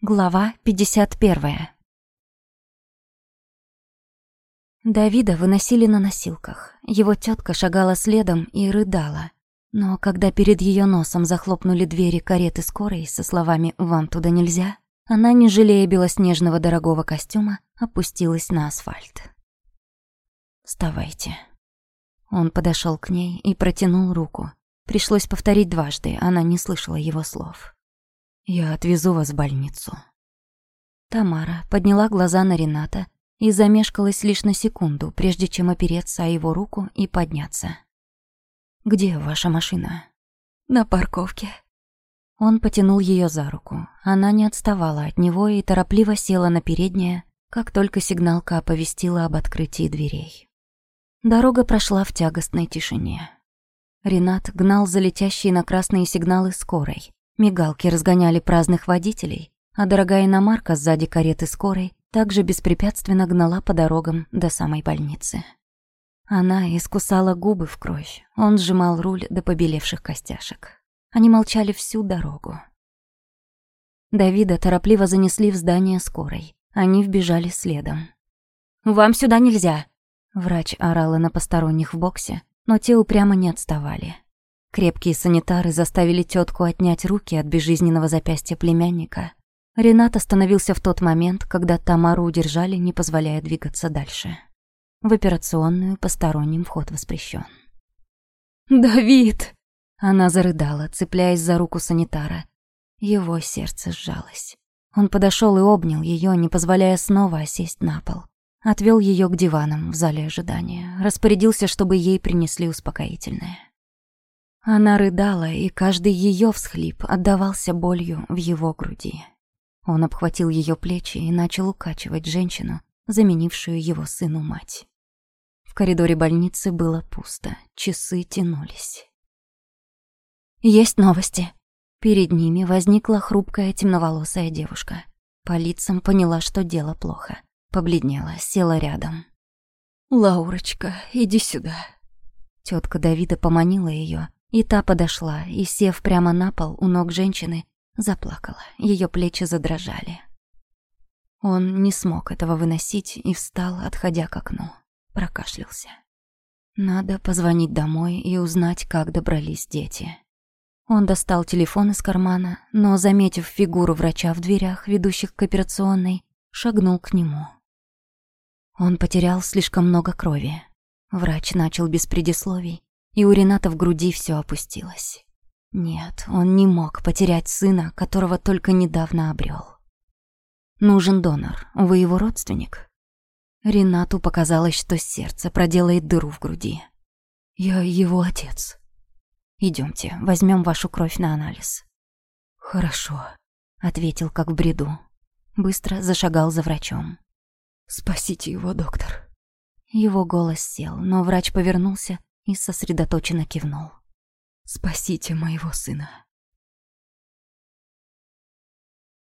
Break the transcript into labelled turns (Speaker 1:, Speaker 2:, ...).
Speaker 1: Глава 51. Давида выносили на носилках. Его тетка шагала следом и рыдала. Но когда перед ее носом захлопнули двери кареты скорой со словами «Вам туда нельзя», она, не жалея белоснежного дорогого костюма, опустилась на асфальт. «Вставайте». Он подошел к ней и протянул руку. Пришлось повторить дважды, она не слышала его слов. «Я отвезу вас в больницу». Тамара подняла глаза на Рената и замешкалась лишь на секунду, прежде чем опереться о его руку и подняться. «Где ваша машина?» «На парковке». Он потянул ее за руку. Она не отставала от него и торопливо села на переднее, как только сигналка оповестила об открытии дверей. Дорога прошла в тягостной тишине. Ренат гнал за летящие на красные сигналы скорой. Мигалки разгоняли праздных водителей, а дорогая иномарка сзади кареты скорой также беспрепятственно гнала по дорогам до самой больницы. Она искусала губы в кровь, он сжимал руль до побелевших костяшек. Они молчали всю дорогу. Давида торопливо занесли в здание скорой. Они вбежали следом. «Вам сюда нельзя!» Врач орала на посторонних в боксе, но те упрямо не отставали. Крепкие санитары заставили тетку отнять руки от безжизненного запястья племянника. Ренат остановился в тот момент, когда Тамару удержали, не позволяя двигаться дальше. В операционную посторонним вход воспрещен.
Speaker 2: «Давид!»
Speaker 1: Она зарыдала, цепляясь за руку санитара. Его сердце сжалось. Он подошел и обнял ее, не позволяя снова осесть на пол. Отвел ее к диванам в зале ожидания, распорядился, чтобы ей принесли успокоительное. Она рыдала, и каждый ее всхлип отдавался болью в его груди. Он обхватил ее плечи и начал укачивать женщину, заменившую его сыну мать. В коридоре больницы было пусто, часы тянулись. «Есть новости». Перед ними возникла хрупкая темноволосая девушка. По лицам поняла, что дело плохо. Побледнела, села рядом.
Speaker 2: «Лаурочка, иди сюда».
Speaker 1: Тетка Давида поманила ее, и та подошла и, сев прямо на пол у ног женщины, заплакала. Ее плечи задрожали. Он не смог этого выносить и встал, отходя к окну. Прокашлялся. Надо позвонить домой и узнать, как добрались дети. Он достал телефон из кармана, но, заметив фигуру врача в дверях, ведущих к операционной, шагнул к нему. Он потерял слишком много крови. Врач начал без предисловий, и у Рената в груди все опустилось. Нет, он не мог потерять сына, которого только недавно обрел. Нужен донор. Вы его родственник? Ренату показалось, что сердце проделает дыру в груди.
Speaker 2: Я его отец.
Speaker 1: Идемте, возьмем вашу кровь на анализ.
Speaker 2: Хорошо,
Speaker 1: ответил как в бреду. Быстро зашагал за врачом.
Speaker 2: Спасите его, доктор.
Speaker 1: Его голос сел, но врач повернулся и сосредоточенно кивнул.
Speaker 2: «Спасите моего сына».